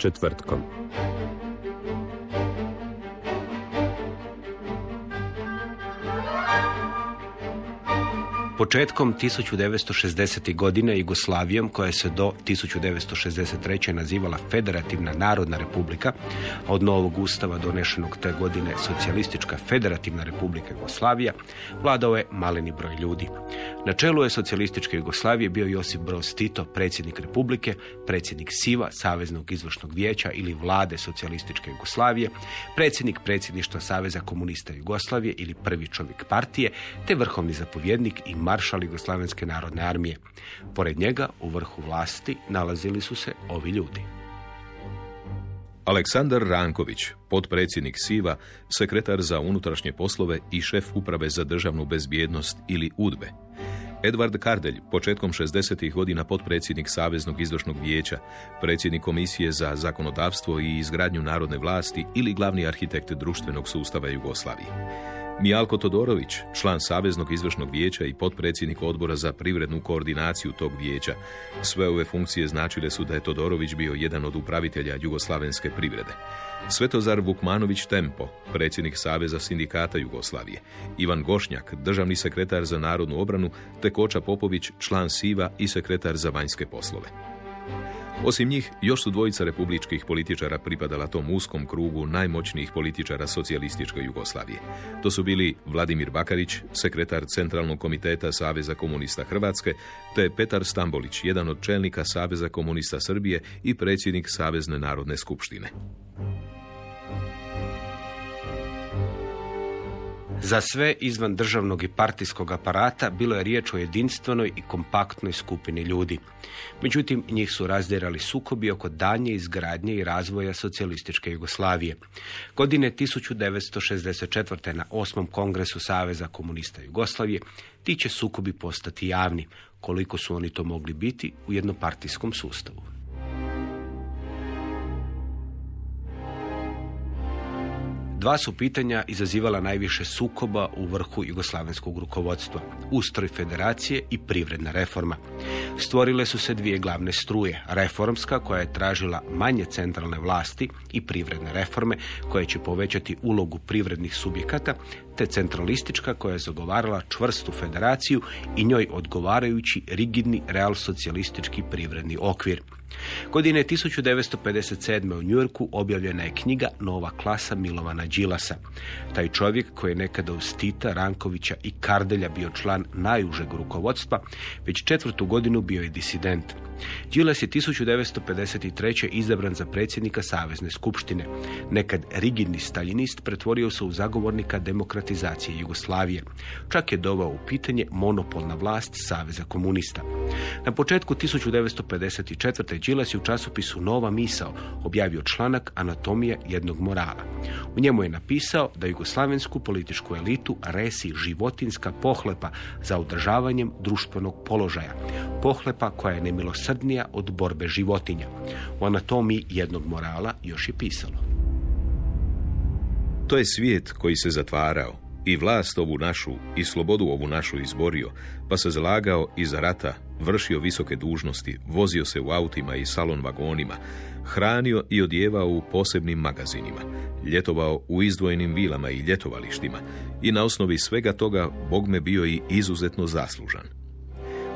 Četvrtkom. Početkom 1960. godine Jugoslavijom, koja se do 1963. nazivala Federativna narodna republika, a od novog ustava donešenog te godine Socijalistička federativna republika Jugoslavija, vladao je maleni broj ljudi. Na čelu je Socijalističke Jugoslavije bio Josip Broz Tito, predsjednik republike, predsjednik SIVA, Saveznog izvršnog vijeća ili vlade Socijalističke Jugoslavije, predsjednik predsjedništva Saveza komunista Jugoslavije ili prvi čovjek partije, te vrhovni zapovjednik i maršal Jugoslavenske narodne armije. Pored njega u vrhu vlasti nalazili su se ovi ljudi. Aleksandar Ranković, potpredsjednik SIVA, sekretar za unutrašnje poslove i šef uprave za državnu bezbjednost ili UDBE. Edvard Kardelj, početkom 60. godina potpredsjednik Saveznog izvršnog vijeća, predsjednik Komisije za zakonodavstvo i izgradnju narodne vlasti ili glavni arhitekt društvenog sustava Jugoslavije. Mijalko Todorović, član Saveznog izvršnog vijeća i potpredsjednik odbora za privrednu koordinaciju tog vijeća. Sve ove funkcije značile su da je Todorović bio jedan od upravitelja jugoslavenske privrede. Svetozar Vukmanović Tempo, predsjednik Saveza sindikata Jugoslavije. Ivan Gošnjak, državni sekretar za narodnu obranu, te Koča Popović, član SIVA i sekretar za vanjske poslove. Osim njih, još su dvojica republičkih političara pripadala tom uskom krugu najmoćnijih političara socijalističke Jugoslavije. To su bili Vladimir Bakarić, sekretar Centralnog komiteta Saveza komunista Hrvatske, te Petar Stambolić, jedan od čelnika Saveza komunista Srbije i predsjednik Savezne narodne skupštine. Za sve izvan državnog i partijskog aparata bilo je riječ o jedinstvenoj i kompaktnoj skupini ljudi. Međutim, njih su razdirali sukobi oko danje izgradnje i razvoja socijalističke Jugoslavije. Godine 1964. na osmom kongresu Saveza komunista Jugoslavije ti će sukobi postati javni, koliko su oni to mogli biti u jednopartijskom sustavu. Dva su pitanja izazivala najviše sukoba u vrhu jugoslavenskog rukovodstva. Ustroj federacije i privredna reforma. Stvorile su se dvije glavne struje. Reformska koja je tražila manje centralne vlasti i privredne reforme koje će povećati ulogu privrednih subjekata te centralistička koja je zagovarala čvrstu federaciju i njoj odgovarajući rigidni realsocijalistički privredni okvir. Godine 1957. u Njujorku objavljena je knjiga Nova klasa Milovana Đilasa. Taj čovjek koji je nekada uz Tita, Rankovića i Kardelja bio član najužeg rukovodstva, već četvrtu godinu bio je disident. Đilas je 1953. izabran za predsjednika Savezne skupštine. Nekad rigidni staljinist pretvorio se u zagovornika demokratizacije Jugoslavije. Čak je dovao u pitanje monopolna vlast Saveza komunista. Na početku 1954. Đilas je u časopisu Nova misao objavio članak Anatomija jednog morala. U njemu je napisao da jugoslavensku političku elitu resi životinska pohlepa za održavanjem društvenog položaja. Pohlepa koja je nemilosrdnija od borbe životinja. U anatomiji jednog morala još je pisalo. To je svijet koji se zatvarao i vlast ovu našu i slobodu ovu našu izborio, pa se zalagao iza rata, vršio visoke dužnosti, vozio se u autima i salon vagonima, hranio i odjevao u posebnim magazinima, ljetovao u izdvojenim vilama i ljetovalištima i na osnovi svega toga Bog me bio i izuzetno zaslužan.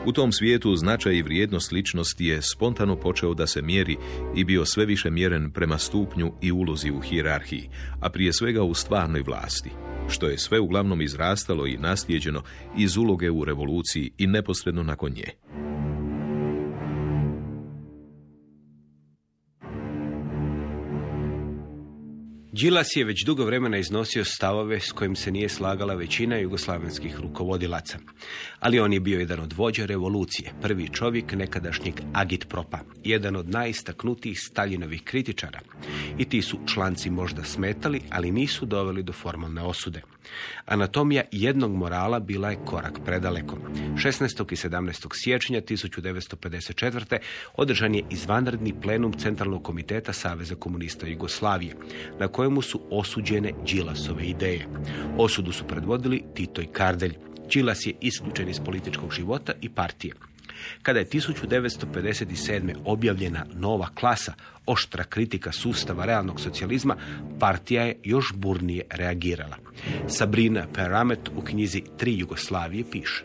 U tom svijetu značaj i vrijednost ličnosti je spontano počeo da se mjeri i bio sve više mjeren prema stupnju i ulozi u hijerarhiji, a prije svega u stvarnoj vlasti, što je sve uglavnom izrastalo i naslijeđeno iz uloge u revoluciji i neposredno nakon nje. Đilas je već dugo vremena iznosio stavove s kojim se nije slagala većina jugoslavenskih rukovodilaca. Ali on je bio jedan od vođa revolucije, prvi čovjek nekadašnjeg agitpropa, jedan od najistaknutijih Staljinovih kritičara. I ti su članci možda smetali, ali nisu doveli do formalne osude. Anatomija jednog morala bila je korak predaleko. 16. i 17. siječnja 1954. održan je izvanredni plenum Centralnog komiteta Saveza komunista Jugoslavije, na kojemu su osuđene Đilasove ideje. Osudu su predvodili Tito i Kardelj. Đilas je isključen iz političkog života i partije. Kada je 1957. objavljena nova klasa, oštra kritika sustava realnog socijalizma, partija je još burnije reagirala. Sabrina Peramet u knjizi Tri Jugoslavije piše.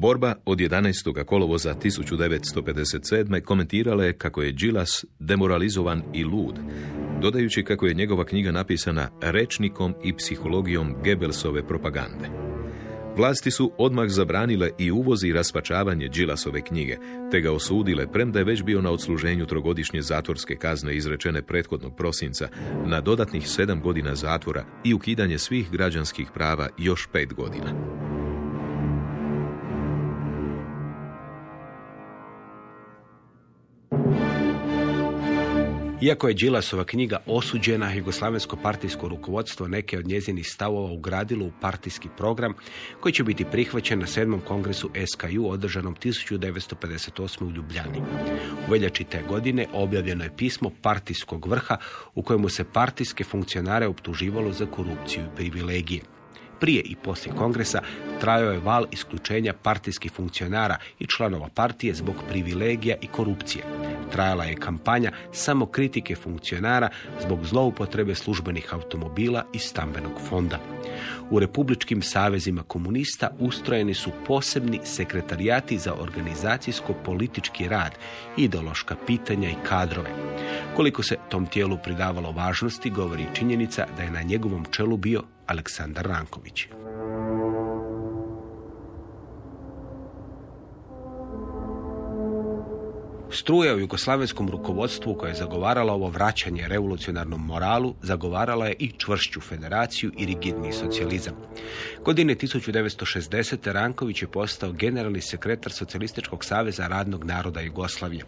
Borba od 11. kolovoza 1957. komentirala je kako je Đilas demoralizovan i lud, dodajući kako je njegova knjiga napisana rečnikom i psihologijom Gebelsove propagande. Vlasti su odmah zabranile i uvoz i raspačavanje Đilasove knjige, te ga osudile, premda je već bio na odsluženju trogodišnje zatvorske kazne izrečene prethodnog prosinca na dodatnih sedam godina zatvora i ukidanje svih građanskih prava još pet godina. Iako je Đilasova knjiga osuđena, jugoslavensko partijsko rukovodstvo neke od njezinih stavova ugradilo u partijski program koji će biti prihvaćen na sedmom kongresu SKU održanom 1958. u Ljubljani. U veljači te godine objavljeno je pismo partijskog vrha u kojemu se partijske funkcionare optuživalo za korupciju i privilegije. Prije i poslije kongresa trajao je val isključenja partijskih funkcionara i članova partije zbog privilegija i korupcije. Trajala je kampanja samo kritike funkcionara zbog zloupotrebe službenih automobila i stambenog fonda. U republičkim savezima komunista ustrojeni su posebni sekretarijati za organizacijsko-politički rad, ideološka pitanja i kadrove. Koliko se tom tijelu pridavalo važnosti, govori činjenica da je na njegovom čelu bio Aleksandar Ranković. Struja u jugoslavenskom rukovodstvu koja je zagovarala ovo vraćanje revolucionarnom moralu, zagovarala je i čvršću federaciju i rigidni socijalizam. Godine 1960. Ranković je postao generalni sekretar Socijalističkog saveza radnog naroda Jugoslavije,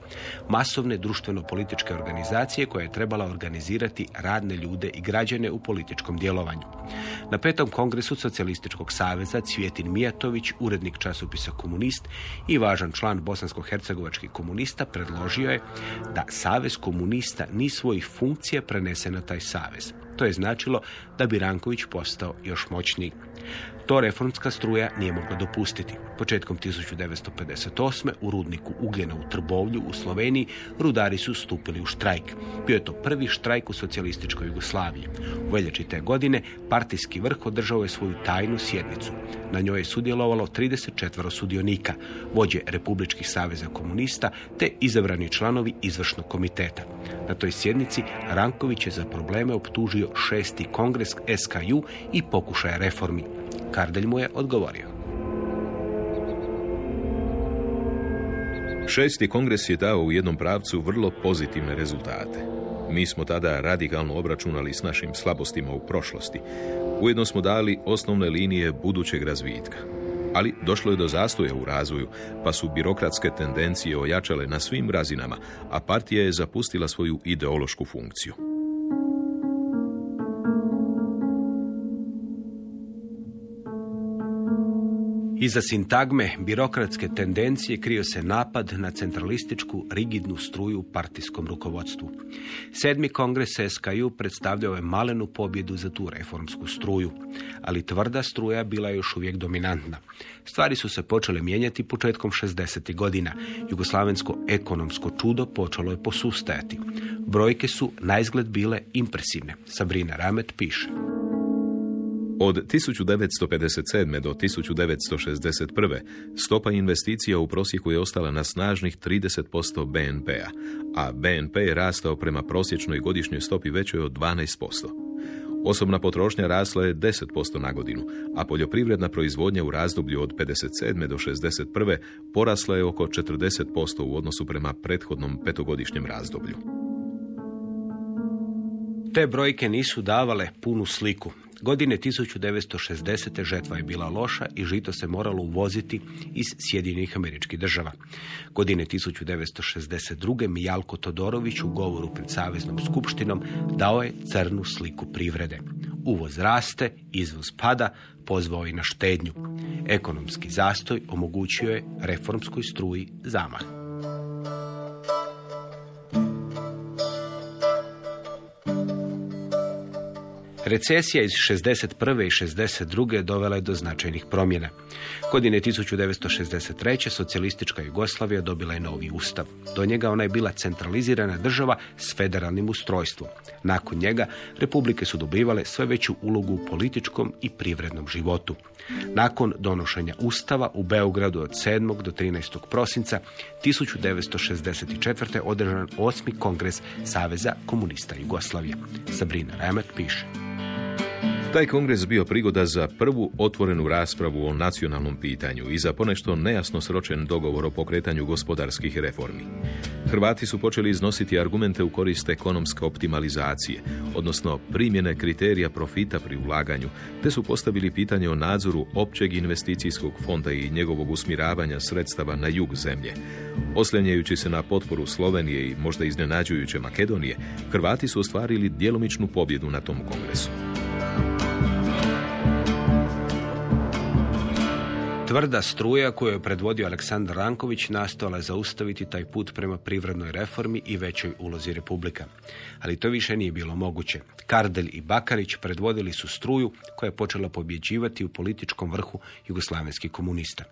masovne društveno-političke organizacije koja je trebala organizirati radne ljude i građane u političkom djelovanju. Na petom kongresu Socijalističkog saveza Cvjetin Mijatović, urednik časopisa Komunist i važan član bosansko-hercegovačkih komunista, predložio je da Savez komunista ni svojih funkcija prenese na taj savez. To je značilo da bi Ranković postao još moćniji. To reformska struja nije mogla dopustiti. Početkom 1958. u rudniku ugljena u Trbovlju u Sloveniji rudari su stupili u štrajk. Bio je to prvi štrajk u socijalističkoj Jugoslaviji. U veljači te godine partijski vrh održao je svoju tajnu sjednicu. Na njoj je sudjelovalo 34 sudionika, vođe Republičkih saveza komunista te izabrani članovi izvršnog komiteta. Na toj sjednici Ranković je za probleme optužio šesti kongres SKU i pokušaja reformi. Kardelj mu je odgovorio. Šesti kongres je dao u jednom pravcu vrlo pozitivne rezultate. Mi smo tada radikalno obračunali s našim slabostima u prošlosti. Ujedno smo dali osnovne linije budućeg razvitka. Ali došlo je do zastoja u razvoju, pa su birokratske tendencije ojačale na svim razinama, a partija je zapustila svoju ideološku funkciju. Iza sintagme birokratske tendencije krio se napad na centralističku rigidnu struju u partijskom rukovodstvu. Sedmi kongres SKU predstavljao je malenu pobjedu za tu reformsku struju, ali tvrda struja bila je još uvijek dominantna. Stvari su se počele mijenjati početkom 60. godina. Jugoslavensko ekonomsko čudo počelo je posustajati. Brojke su na izgled bile impresivne. Sabrina Ramet piše. Od 1957. do 1961. stopa investicija u prosjeku je ostala na snažnih 30% BNP-a, a BNP je rastao prema prosječnoj godišnjoj stopi većoj od 12%. Osobna potrošnja rasla je 10% na godinu, a poljoprivredna proizvodnja u razdoblju od 57. do 61. porasla je oko 40% u odnosu prema prethodnom petogodišnjem razdoblju. Te brojke nisu davale punu sliku. Godine 1960. žetva je bila loša i žito se moralo uvoziti iz Sjedinjenih američkih država. Godine 1962. Mijalko Todorović u govoru pred Saveznom skupštinom dao je crnu sliku privrede. Uvoz raste, izvoz pada, pozvao i na štednju. Ekonomski zastoj omogućio je reformskoj struji zamah. Recesija iz 61. i 62. dovela je do značajnih promjena. Godine 1963. socijalistička Jugoslavija dobila je novi ustav. Do njega ona je bila centralizirana država s federalnim ustrojstvom. Nakon njega republike su dobivale sve veću ulogu u političkom i privrednom životu. Nakon donošenja ustava u Beogradu od 7. do 13. prosinca 1964. održan osmi kongres Saveza komunista Jugoslavije. Sabrina Remet piše. Taj kongres bio prigoda za prvu otvorenu raspravu o nacionalnom pitanju i za ponešto nejasno sročen dogovor o pokretanju gospodarskih reformi. Hrvati su počeli iznositi argumente u korist ekonomske optimalizacije, odnosno primjene kriterija profita pri ulaganju, te su postavili pitanje o nadzoru općeg investicijskog fonda i njegovog usmjeravanja sredstava na jug zemlje. Oslanjajući se na potporu Slovenije i možda iznenađujuće Makedonije, Hrvati su ostvarili djelomičnu pobjedu na tom kongresu. Tvrda struja koju je predvodio Aleksandar Ranković nastojala je zaustaviti taj put prema privrednoj reformi i većoj ulozi Republika. Ali to više nije bilo moguće. Kardelj i Bakarić predvodili su struju koja je počela pobjeđivati u političkom vrhu jugoslavenskih komunista.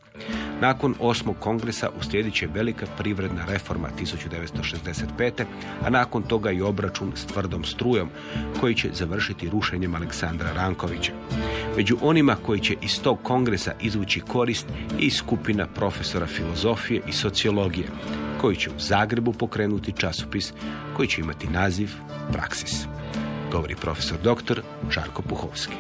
Nakon osmog kongresa uslijedit će velika privredna reforma 1965. a nakon toga i obračun s tvrdom strujom koji će završiti rušenjem Aleksandra Rankovića. Među onima koji će iz tog kongresa izvući korist i skupina profesora filozofije i sociologije koji će u Zagrebu pokrenuti časopis koji će imati naziv Praksis. Govori profesor doktor Žarko Puhovski.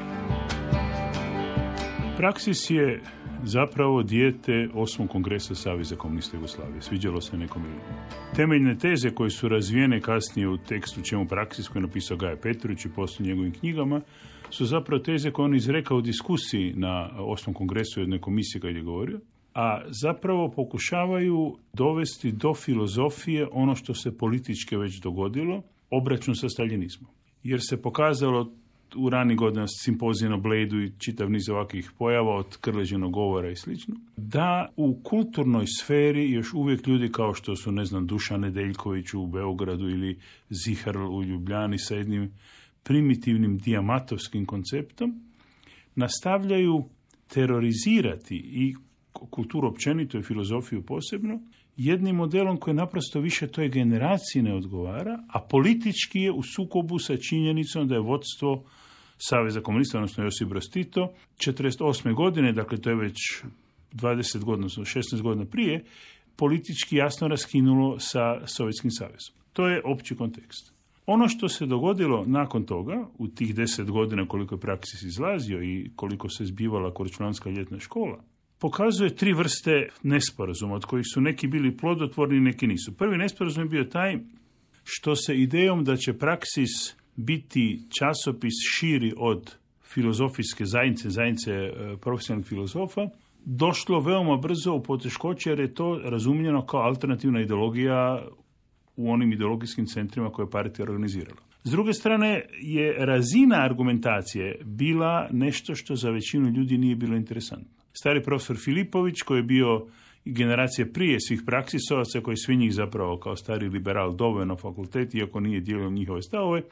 Praksis je zapravo dijete osmog kongresa Saveza komunista Jugoslavije. Sviđalo se nekom ili Temeljne teze koje su razvijene kasnije u tekstu čemu praksis koji je napisao Gaja Petrović i poslije njegovim knjigama su zapravo teze koje on izrekao u diskusiji na osmom kongresu jedne komisije kad je govorio, a zapravo pokušavaju dovesti do filozofije ono što se politički već dogodilo, obračun sa staljinizmom. Jer se pokazalo u rani godina simpozija na Bledu i čitav niz ovakvih pojava od krleženog govora i slično, da u kulturnoj sferi još uvijek ljudi kao što su, ne znam, Dušan Nedeljković u Beogradu ili Zihar u Ljubljani sa jednim primitivnim dijamatovskim konceptom, nastavljaju terorizirati i kulturu općenito i filozofiju posebno, jednim modelom koji naprosto više toj generaciji ne odgovara, a politički je u sukobu sa činjenicom da je vodstvo Saveza komunista, odnosno Josip Broz Tito, 48. godine, dakle to je već 20 godina, odnosno 16 godina prije, politički jasno raskinulo sa Sovjetskim savezom. To je opći kontekst. Ono što se dogodilo nakon toga, u tih deset godina koliko je praksis izlazio i koliko se zbivala Korčulanska ljetna škola, pokazuje tri vrste nesporazuma, od kojih su neki bili plodotvorni, neki nisu. Prvi nesporazum je bio taj što se idejom da će praksis biti časopis širi od filozofijske zajednice, zajednice e, profesionalnih filozofa, došlo veoma brzo u poteškoće jer je to razumljeno kao alternativna ideologija u onim ideologijskim centrima koje je partija organizirala. S druge strane je razina argumentacije bila nešto što za većinu ljudi nije bilo interesantno. Stari profesor Filipović koji je bio generacije prije svih praksisovaca koji svi njih zapravo kao stari liberal dovoljno na fakulteti iako nije dijelio njihove stavove,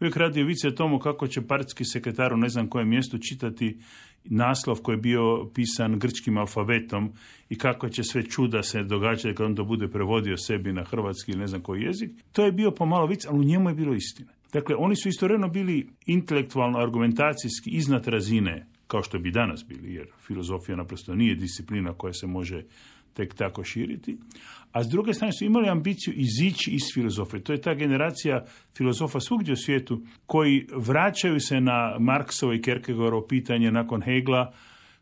uvijek radio vice tomu kako će partijski sekretar u ne znam kojem mjestu čitati naslov koji je bio pisan grčkim alfabetom i kako će sve čuda se događati kad on to bude prevodio sebi na hrvatski ili ne znam koji jezik. To je bio pomalo vic, ali u njemu je bilo istine. Dakle, oni su istovremeno bili intelektualno, argumentacijski iznad razine, kao što bi danas bili, jer filozofija naprosto nije disciplina koja se može tek tako širiti. A s druge strane su imali ambiciju izići iz filozofije. To je ta generacija filozofa svugdje u svijetu koji vraćaju se na Marksovo i Kierkegaardovo pitanje nakon Hegla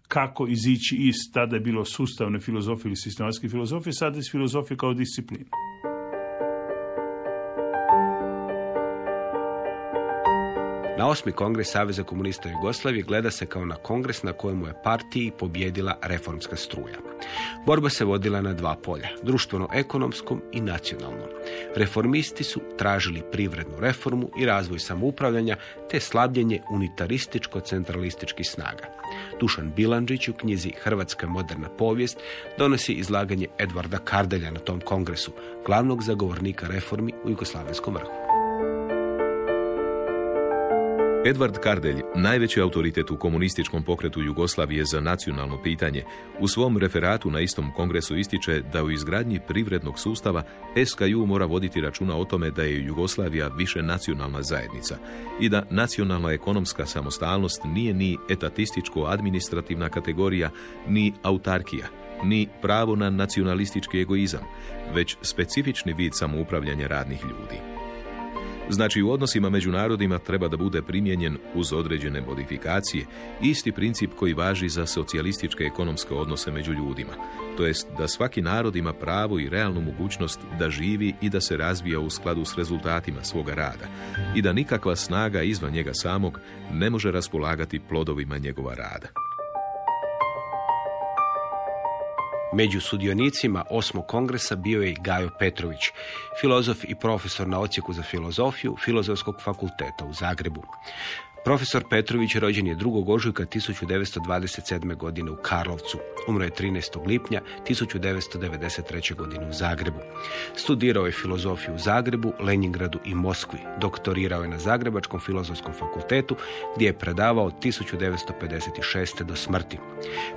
kako izići iz, tada je bilo sustavne filozofije ili sistematske filozofije, sada iz filozofije kao disciplina. Na osmi kongres Saveza komunista Jugoslavije gleda se kao na kongres na kojemu je partiji pobjedila reformska struja. Borba se vodila na dva polja, društveno-ekonomskom i nacionalnom. Reformisti su tražili privrednu reformu i razvoj samoupravljanja te slabljenje unitarističko-centralističkih snaga. Dušan Bilandžić u knjizi Hrvatska moderna povijest donosi izlaganje Edvarda Kardelja na tom kongresu, glavnog zagovornika reformi u Jugoslavenskom vrhu. Edvard Kardelj, najveći autoritet u komunističkom pokretu Jugoslavije za nacionalno pitanje, u svom referatu na istom kongresu ističe da u izgradnji privrednog sustava SKU mora voditi računa o tome da je Jugoslavija više nacionalna zajednica i da nacionalna ekonomska samostalnost nije ni etatističko-administrativna kategorija, ni autarkija, ni pravo na nacionalistički egoizam, već specifični vid samoupravljanja radnih ljudi. Znači u odnosima među narodima treba da bude primijenjen uz određene modifikacije isti princip koji važi za socijalističke ekonomske odnose među ljudima. To jest da svaki narod ima pravo i realnu mogućnost da živi i da se razvija u skladu s rezultatima svoga rada i da nikakva snaga izvan njega samog ne može raspolagati plodovima njegova rada. Među sudionicima osmog kongresa bio je Gajo Petrović, filozof i profesor na ocijeku za filozofiju Filozofskog fakulteta u Zagrebu. Profesor Petrović rođen je 2. ožujka 1927. godine u Karlovcu. Umro je 13. lipnja 1993. godine u Zagrebu. Studirao je filozofiju u Zagrebu, Leningradu i Moskvi. Doktorirao je na Zagrebačkom filozofskom fakultetu gdje je predavao od 1956. do smrti.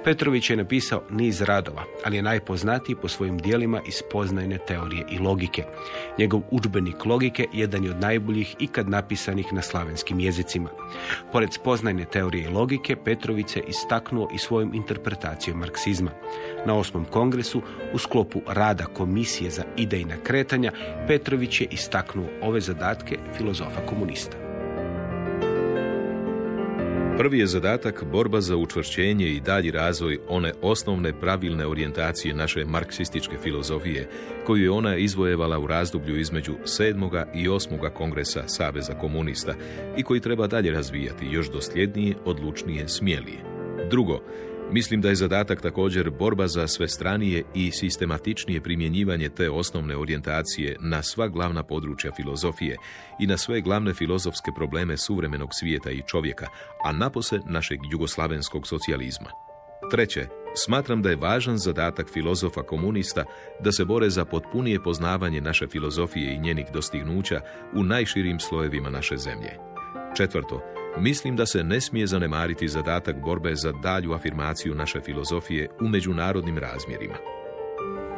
Petrović je napisao niz radova, ali je najpoznatiji po svojim dijelima iz poznajne teorije i logike. Njegov udžbenik logike jedan je od najboljih ikad napisanih na slavenskim jezicima. Pored spoznajne teorije i logike, Petrović se istaknuo i svojom interpretacijom marksizma. Na osmom kongresu, u sklopu rada Komisije za idejna kretanja, Petrović je istaknuo ove zadatke filozofa komunista. Prvi je zadatak borba za učvršćenje i dalji razvoj one osnovne pravilne orijentacije naše marksističke filozofije, koju je ona izvojevala u razdoblju između 7. i 8. kongresa Saveza komunista i koji treba dalje razvijati još dosljednije, odlučnije, smjelije. Drugo, Mislim da je zadatak također borba za sve stranije i sistematičnije primjenjivanje te osnovne orijentacije na sva glavna područja filozofije i na sve glavne filozofske probleme suvremenog svijeta i čovjeka, a napose našeg jugoslavenskog socijalizma. Treće, smatram da je važan zadatak filozofa komunista da se bore za potpunije poznavanje naše filozofije i njenih dostignuća u najširim slojevima naše zemlje. Četvrto, Mislim da se ne smije zanemariti zadatak borbe za dalju afirmaciju naše filozofije u međunarodnim razmjerima.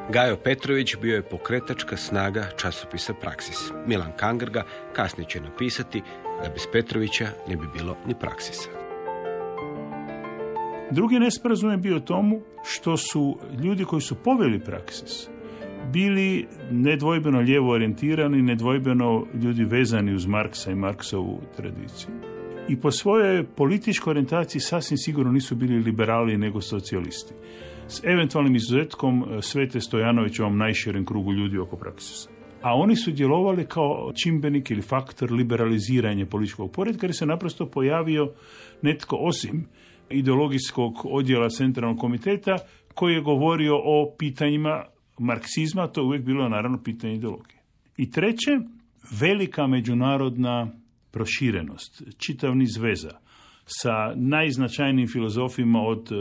Gajo Petrović bio je pokretačka snaga časopisa Praksis. Milan Kangrga kasnije će napisati da bez Petrovića ne bi bilo ni Praksisa. Drugi nesporazum je bio tomu što su ljudi koji su poveli Praksis bili nedvojbeno lijevo orijentirani, nedvojbeno ljudi vezani uz Marksa i Marksovu tradiciju i po svojoj političkoj orijentaciji sasvim sigurno nisu bili liberali nego socijalisti. S eventualnim izuzetkom e, Svete Stojanović ovom najširem krugu ljudi oko praksisa. A oni su djelovali kao čimbenik ili faktor liberaliziranja političkog poredka jer se naprosto pojavio netko osim ideologijskog odjela centralnog komiteta koji je govorio o pitanjima marksizma, to je uvijek bilo naravno pitanje ideologije. I treće, velika međunarodna proširenost, čitav niz veza sa najznačajnijim filozofima od e,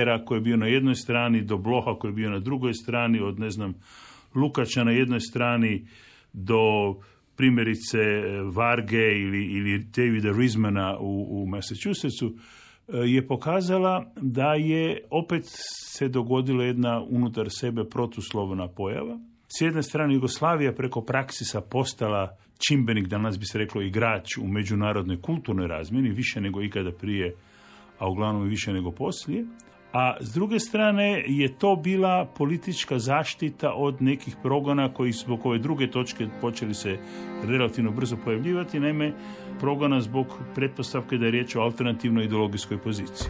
Era koji je bio na jednoj strani do Bloha koji je bio na drugoj strani, od ne znam Lukača na jednoj strani do primjerice Varge ili, ili Davida Rizmana u, u Massachusettsu e, je pokazala da je opet se dogodila jedna unutar sebe protuslovna pojava. S jedne strane Jugoslavija preko praksisa postala čimbenik, danas bi se reklo igrač u međunarodnoj kulturnoj razmjeni, više nego ikada prije, a uglavnom više nego poslije. A s druge strane je to bila politička zaštita od nekih progona koji zbog ove druge točke počeli se relativno brzo pojavljivati, naime progona zbog pretpostavke da je riječ o alternativnoj ideologijskoj poziciji.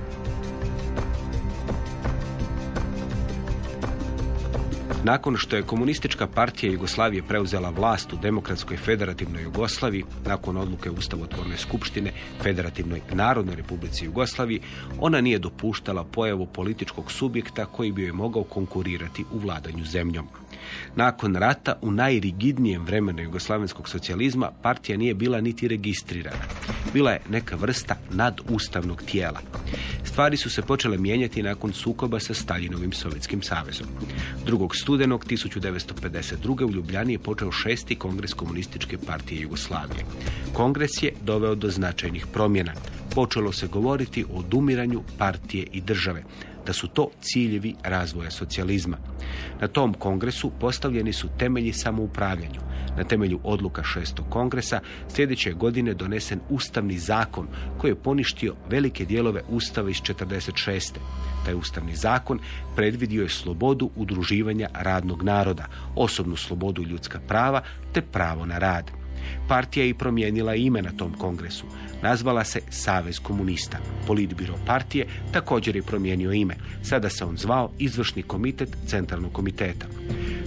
Nakon što je komunistička partija Jugoslavije preuzela vlast u demokratskoj federativnoj Jugoslaviji, nakon odluke Ustavotvorne skupštine Federativnoj Narodnoj Republici Jugoslaviji, ona nije dopuštala pojavu političkog subjekta koji bi joj mogao konkurirati u vladanju zemljom. Nakon rata u najrigidnijem vremenu jugoslavenskog socijalizma partija nije bila niti registrirana. Bila je neka vrsta nadustavnog tijela. Stvari su se počele mijenjati nakon sukoba sa Stalinovim Sovjetskim savezom. 2. studenog 1952. u Ljubljani je počeo šesti kongres komunističke partije Jugoslavije. Kongres je doveo do značajnih promjena. Počelo se govoriti o odumiranju partije i države, da su to ciljevi razvoja socijalizma. Na tom kongresu postavljeni su temelji samoupravljanju. Na temelju odluka šestog kongresa sljedeće godine donesen ustavni zakon koji je poništio velike dijelove ustava iz 46. Taj ustavni zakon predvidio je slobodu udruživanja radnog naroda, osobnu slobodu ljudska prava te pravo na rad. Partija je i promijenila ime na tom kongresu. Nazvala se Savez komunista. Politbiro partije također je promijenio ime. Sada se on zvao Izvršni komitet Centralnog komiteta.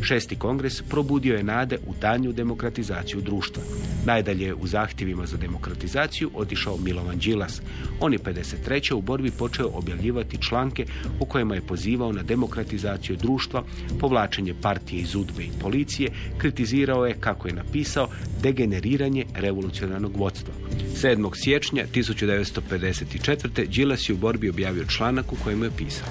Šesti kongres probudio je nade u danju demokratizaciju društva. Najdalje je u zahtjevima za demokratizaciju otišao Milovan Đilas. On je 53. u borbi počeo objavljivati članke u kojima je pozivao na demokratizaciju društva, povlačenje partije iz udbe i policije, kritizirao je, kako je napisao, degeneriranje revolucionarnog vodstva. 7. siječnja 1954. Đilas je u borbi objavio članak u kojemu je pisao.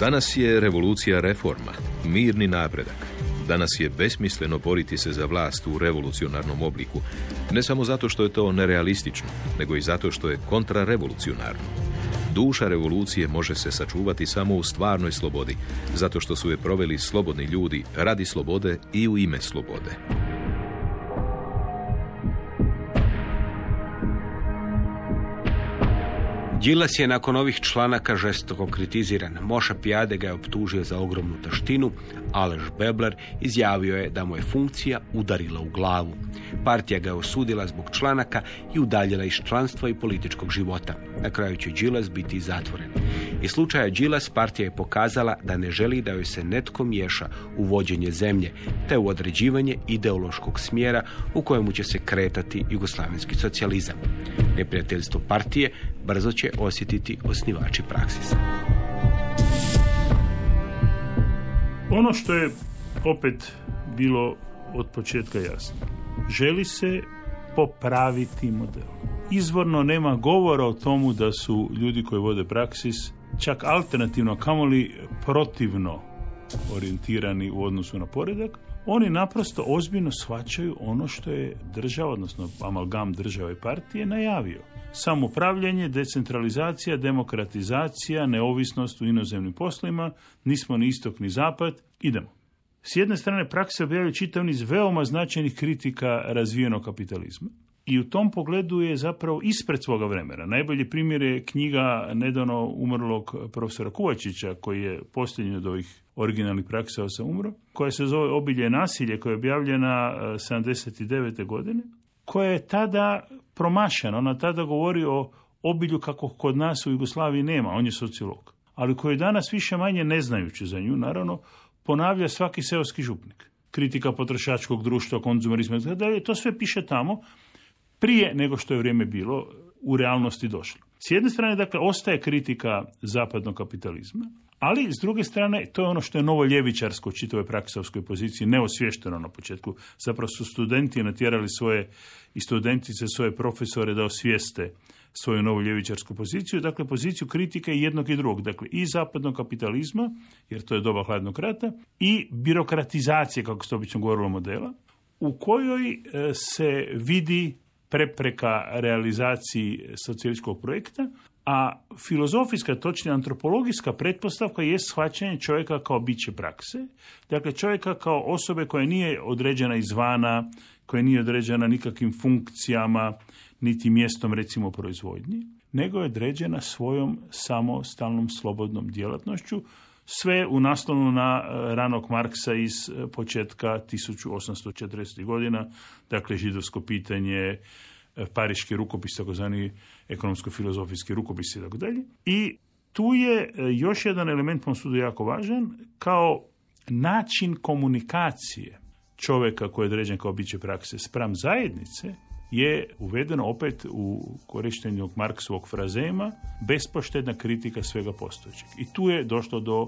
Danas je revolucija reforma, mirni napredak. Danas je besmisleno boriti se za vlast u revolucionarnom obliku, ne samo zato što je to nerealistično, nego i zato što je kontrarevolucionarno. Duša revolucije može se sačuvati samo u stvarnoj slobodi, zato što su je proveli slobodni ljudi radi slobode i u ime slobode. Đilas je nakon ovih članaka žestoko kritiziran. Moša Pijade ga je optužio za ogromnu taštinu, Alež Bebler izjavio je da mu je funkcija udarila u glavu. Partija ga je osudila zbog članaka i udaljila iz članstva i političkog života. Na kraju će Đilas biti zatvoren. Iz slučaja Đilas partija je pokazala da ne želi da joj se netko miješa u vođenje zemlje, te u određivanje ideološkog smjera u kojemu će se kretati jugoslavenski socijalizam. Neprijateljstvo partije brzo će osjetiti osnivači praksisa. Ono što je opet bilo od početka jasno. Želi se popraviti model. Izvorno nema govora o tomu da su ljudi koji vode praksis čak alternativno, kamoli protivno orijentirani u odnosu na poredak, oni naprosto ozbiljno shvaćaju ono što je država, odnosno amalgam države i partije najavio. Samoupravljanje, decentralizacija, demokratizacija, neovisnost u inozemnim poslovima, nismo ni istok ni zapad, idemo. S jedne strane praksa objavljuje čitav niz veoma značajnih kritika razvijenog kapitalizma i u tom pogledu je zapravo ispred svoga vremena. Najbolji primjer je knjiga nedavno umrlog profesora Kuvačića, koji je posljednji od ovih originalnih praksa sam umro, koja se zove Obilje nasilje, koja je objavljena 79. E, godine, koja je tada promašena. Ona tada govori o obilju kako kod nas u Jugoslaviji nema, on je sociolog. Ali koji danas više manje ne znajući za nju, naravno, ponavlja svaki seoski župnik. Kritika potrošačkog društva, konzumerizma, to sve piše tamo, prije nego što je vrijeme bilo u realnosti došlo. S jedne strane, dakle, ostaje kritika zapadnog kapitalizma, ali s druge strane, to je ono što je novo ljevičarsko u čitavoj praksovskoj poziciji, neosvješteno na početku. Zapravo su studenti natjerali svoje i studentice svoje profesore da osvijeste svoju novu ljevičarsku poziciju, dakle poziciju kritike jednog i drugog, dakle i zapadnog kapitalizma, jer to je doba hladnog rata, i birokratizacije, kako se obično govorilo modela, u kojoj e, se vidi prepreka realizaciji socijalističkog projekta, A filozofijska, točnije antropologijska pretpostavka je shvaćanje čovjeka kao biće prakse, dakle čovjeka kao osobe koja nije određena izvana, koja nije određena nikakvim funkcijama, niti mjestom recimo proizvodnji, nego je određena svojom samostalnom slobodnom djelatnošću, sve u naslonu na e, ranog Marksa iz e, početka 1840. godina, dakle židovsko pitanje, e, pariški rukopis, takozvani ekonomsko-filozofijski rukopis i tako dalje. I tu je još jedan element po sudu jako važan, kao način komunikacije čovjeka koji je određen kao biće prakse spram zajednice, je uvedeno opet u korištenju Marksovog frazema bespoštedna kritika svega postojećeg. I tu je došlo do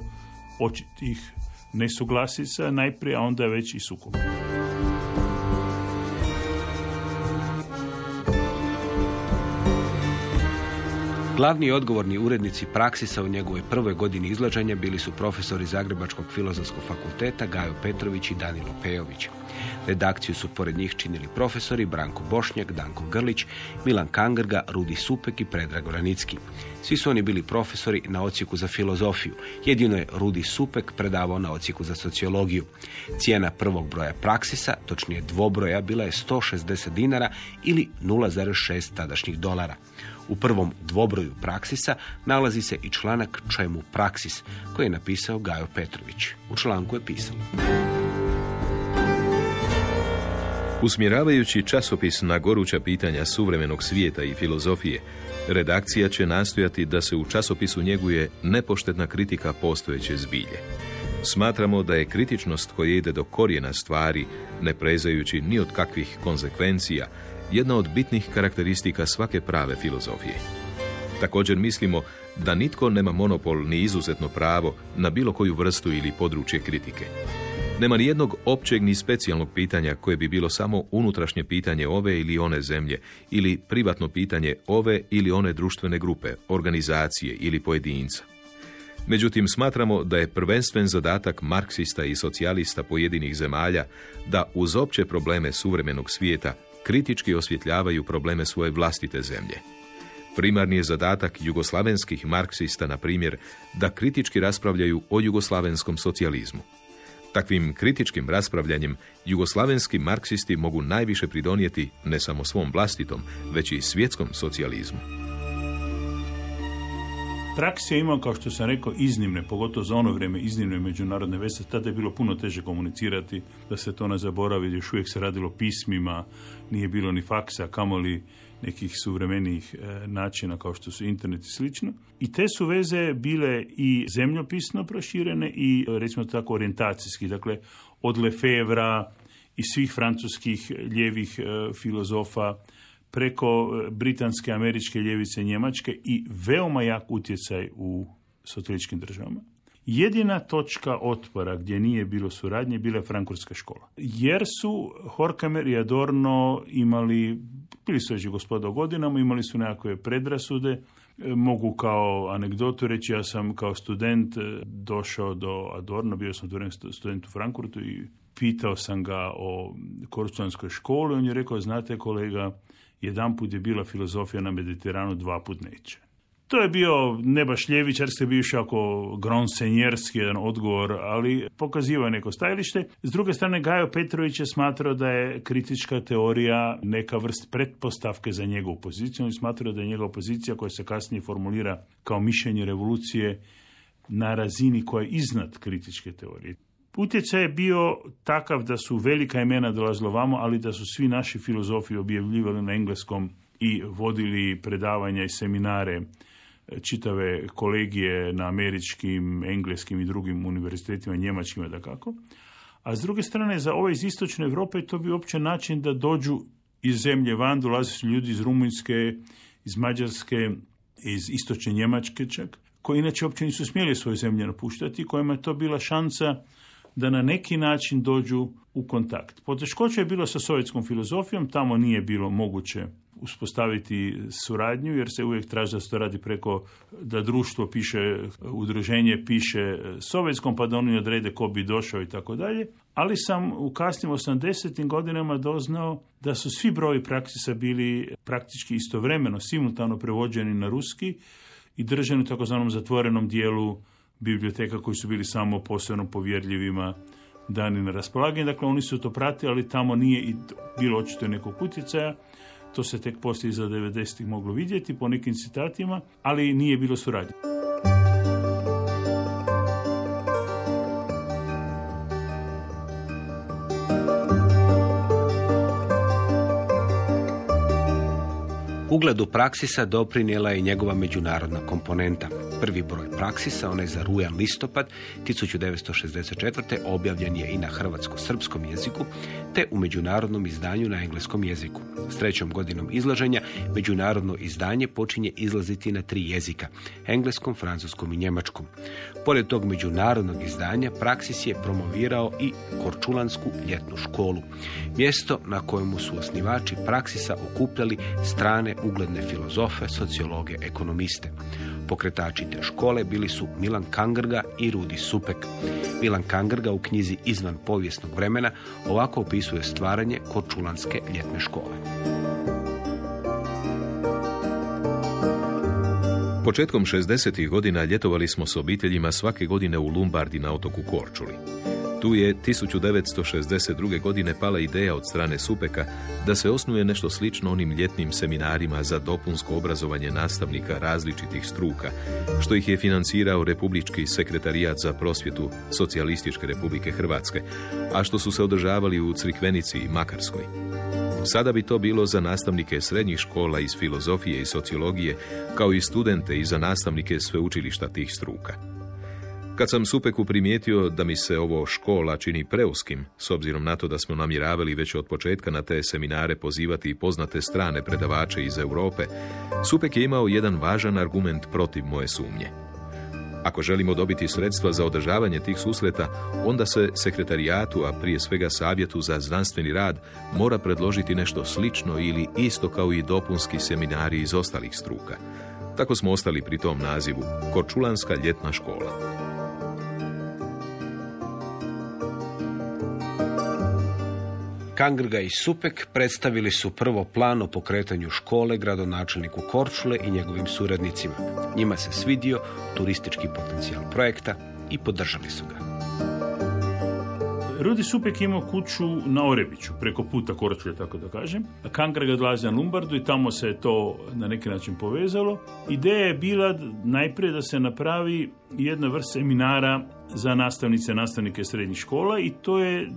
očitih nesuglasica najprije, a onda već i sukoba. Glavni odgovorni urednici praksisa u njegovoj prvoj godini izlaženja bili su profesori Zagrebačkog filozofskog fakulteta Gajo Petrović i Danilo Pejović. Redakciju su pored njih činili profesori Branko Bošnjak, Danko Grlić, Milan Kangrga, Rudi Supek i Predrag Oranicki. Svi su oni bili profesori na ocijeku za filozofiju. Jedino je Rudi Supek predavao na ocijeku za sociologiju. Cijena prvog broja praksisa, točnije dvobroja, bila je 160 dinara ili 0,6 tadašnjih dolara. U prvom dvobroju praksisa nalazi se i članak Čemu praksis, koji je napisao Gajo Petrović. U članku je pisalo. Usmjeravajući časopis na goruća pitanja suvremenog svijeta i filozofije, redakcija će nastojati da se u časopisu njeguje nepoštetna kritika postojeće zbilje. Smatramo da je kritičnost koja ide do korijena stvari, ne prezajući ni od kakvih konsekvencija, jedna od bitnih karakteristika svake prave filozofije. Također mislimo da nitko nema monopol ni izuzetno pravo na bilo koju vrstu ili područje kritike. Nema ni jednog općeg ni specijalnog pitanja koje bi bilo samo unutrašnje pitanje ove ili one zemlje ili privatno pitanje ove ili one društvene grupe, organizacije ili pojedinca. Međutim, smatramo da je prvenstven zadatak marksista i socijalista pojedinih zemalja da uz opće probleme suvremenog svijeta kritički osvjetljavaju probleme svoje vlastite zemlje. Primarni je zadatak jugoslavenskih marksista, na primjer, da kritički raspravljaju o jugoslavenskom socijalizmu. Takvim kritičkim raspravljanjem jugoslavenski marksisti mogu najviše pridonijeti ne samo svom vlastitom, već i svjetskom socijalizmu. Praks je imao, kao što sam rekao, iznimne, pogotovo za ono vrijeme, iznimne međunarodne veze. Tada je bilo puno teže komunicirati, da se to ne zaboravi, još uvijek se radilo pismima, nije bilo ni faksa, kamoli nekih suvremenijih e, načina kao što su internet i slično. I te su veze bile i zemljopisno proširene i recimo tako orijentacijski, dakle od Lefevra i svih francuskih ljevih e, filozofa preko e, britanske, američke ljevice, njemačke i veoma jak utjecaj u socijalističkim državama. Jedina točka otpora gdje nije bilo suradnje bila je Frankurska škola. Jer su Horkamer i Adorno imali, bili su već gospoda godinama, imali su nekakve predrasude. E, mogu kao anegdotu reći, ja sam kao student e, došao do Adorno, bio sam student u Frankfurtu i pitao sam ga o korupcionskoj školi. On je rekao, znate kolega, jedan put je bila filozofija na Mediteranu, dva put neće. To je bio ne baš ljevičarski, bio ako gronsenjerski jedan odgovor, ali pokazivao neko stajalište. S druge strane, Gajo Petrović je smatrao da je kritička teorija neka vrst pretpostavke za njegovu poziciju. On je smatrao da je njegova pozicija koja se kasnije formulira kao mišljenje revolucije na razini koja je iznad kritičke teorije. Utjecaj je bio takav da su velika imena dolazila vamo, ali da su svi naši filozofi objavljivali na engleskom i vodili predavanja i seminare čitave kolegije na američkim, engleskim i drugim univerzitetima, njemačkima da kako. A s druge strane, za ove iz istočne Europe to bi uopće način da dođu iz zemlje van, dolaze su ljudi iz Rumunjske, iz Mađarske, iz istočne Njemačke čak, koji inače uopće nisu smjeli svoje zemlje napuštati, kojima je to bila šansa da na neki način dođu u kontakt. Poteškoća je bilo sa sovjetskom filozofijom, tamo nije bilo moguće uspostaviti suradnju jer se uvijek traži da se to radi preko da društvo piše, udruženje piše sovjetskom pa da oni odrede ko bi došao i tako dalje. ali sam u kasnim 80. godinama doznao da su svi broji praksisa bili praktički istovremeno, simultano prevođeni na ruski i držani u takozvanom zatvorenom dijelu biblioteka koji su bili samo posebno povjerljivima dani na raspolaganje. Dakle, oni su to pratili, ali tamo nije i bilo očito nekog utjecaja. To se tek poslije iza 90. moglo vidjeti po nekim citatima, ali nije bilo suradnje. Ugledu Praksisa doprinijela je njegova međunarodna komponenta. Prvi broj Praksisa, onaj za rujan listopad 1964. objavljen je i na hrvatsko-srpskom jeziku, te u međunarodnom izdanju na engleskom jeziku. S trećom godinom izlaženja međunarodno izdanje počinje izlaziti na tri jezika, engleskom, francuskom i njemačkom. Pored tog međunarodnog izdanja, Praksis je promovirao i Korčulansku ljetnu školu, mjesto na kojemu su osnivači Praksisa okupljali strane ugledne filozofe, sociologe, ekonomiste. Pokretači te škole bili su Milan Kangrga i Rudi Supek. Milan Kangrga u knjizi Izvan povijesnog vremena ovako opisuje stvaranje Korčulanske ljetne škole. Početkom 60. godina ljetovali smo s obiteljima svake godine u Lumbardi na otoku Korčuli. Tu je 1962. godine pala ideja od strane Supeka da se osnuje nešto slično onim ljetnim seminarima za dopunsko obrazovanje nastavnika različitih struka, što ih je financirao Republički sekretarijat za prosvjetu Socijalističke republike Hrvatske, a što su se održavali u Crikvenici i Makarskoj. Sada bi to bilo za nastavnike srednjih škola iz filozofije i sociologije, kao i studente i za nastavnike sveučilišta tih struka. Kad sam Supeku primijetio da mi se ovo škola čini preuskim, s obzirom na to da smo namjeravali već od početka na te seminare pozivati i poznate strane predavače iz Europe, Supek je imao jedan važan argument protiv moje sumnje. Ako želimo dobiti sredstva za održavanje tih susreta, onda se sekretarijatu, a prije svega savjetu za znanstveni rad, mora predložiti nešto slično ili isto kao i dopunski seminari iz ostalih struka. Tako smo ostali pri tom nazivu, Korčulanska ljetna škola. Kangrga i Supek predstavili su prvo plan o pokretanju škole gradonačelniku Korčule i njegovim suradnicima. Njima se svidio turistički potencijal projekta i podržali su ga. Rudi Supek imao kuću na Orebiću, preko puta Korčule, tako da kažem. Kangrga odlazi na Lumbardu i tamo se je to na neki način povezalo. Ideja je bila najprije da se napravi jedna vrsta seminara za nastavnice, nastavnike srednjih škola i to je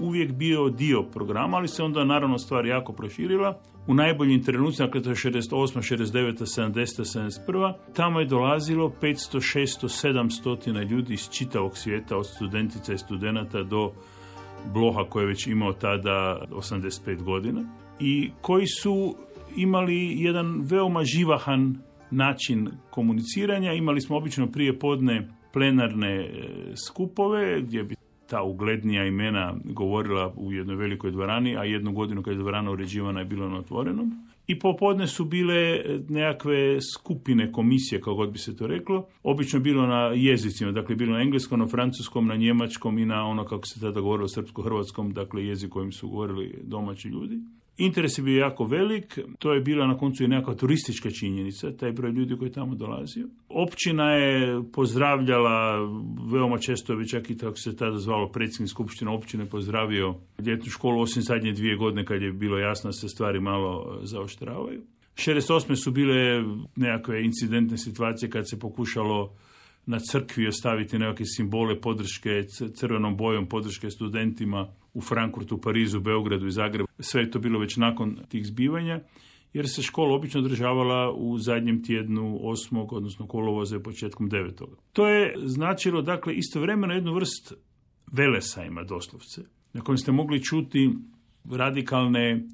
uvijek bio dio programa, ali se onda naravno stvar jako proširila. U najboljim trenucima, dakle to je 68, 69, 70, 71, tamo je dolazilo 500, 600, 700 ljudi iz čitavog svijeta, od studentica i studenata do Bloha koji je već imao tada 85 godina i koji su imali jedan veoma živahan način komuniciranja. Imali smo obično prije podne plenarne e, skupove gdje bi ta uglednija imena govorila u jednoj velikoj dvorani, a jednu godinu kad je dvorana uređivana je bilo na otvorenom. I popodne su bile nekakve skupine komisije, kao god bi se to reklo. Obično bilo na jezicima, dakle bilo na engleskom, na francuskom, na njemačkom i na ono kako se tada govorilo srpsko-hrvatskom, dakle jezik kojim su govorili domaći ljudi. Interes je bio jako velik, to je bila na koncu i nekakva turistička činjenica, taj broj ljudi koji tamo dolazio. Općina je pozdravljala, veoma često je čak i tako se tada zvalo predsjednik skupštine općine pozdravio ljetnu školu, osim zadnje dvije godine kad je bilo jasno da se stvari malo zaoštravaju. 68. su bile nekakve incidentne situacije kad se pokušalo na crkvi ostaviti nekakve simbole podrške crvenom bojom podrške studentima u Frankfurtu, Parizu, Beogradu i Zagrebu. Sve je to bilo već nakon tih zbivanja jer se škola obično održavala u zadnjem tjednu osmog, odnosno kolovoza početkom devetog. To je značilo, dakle, istovremeno jednu vrst velesajma doslovce, na kojem ste mogli čuti radikalne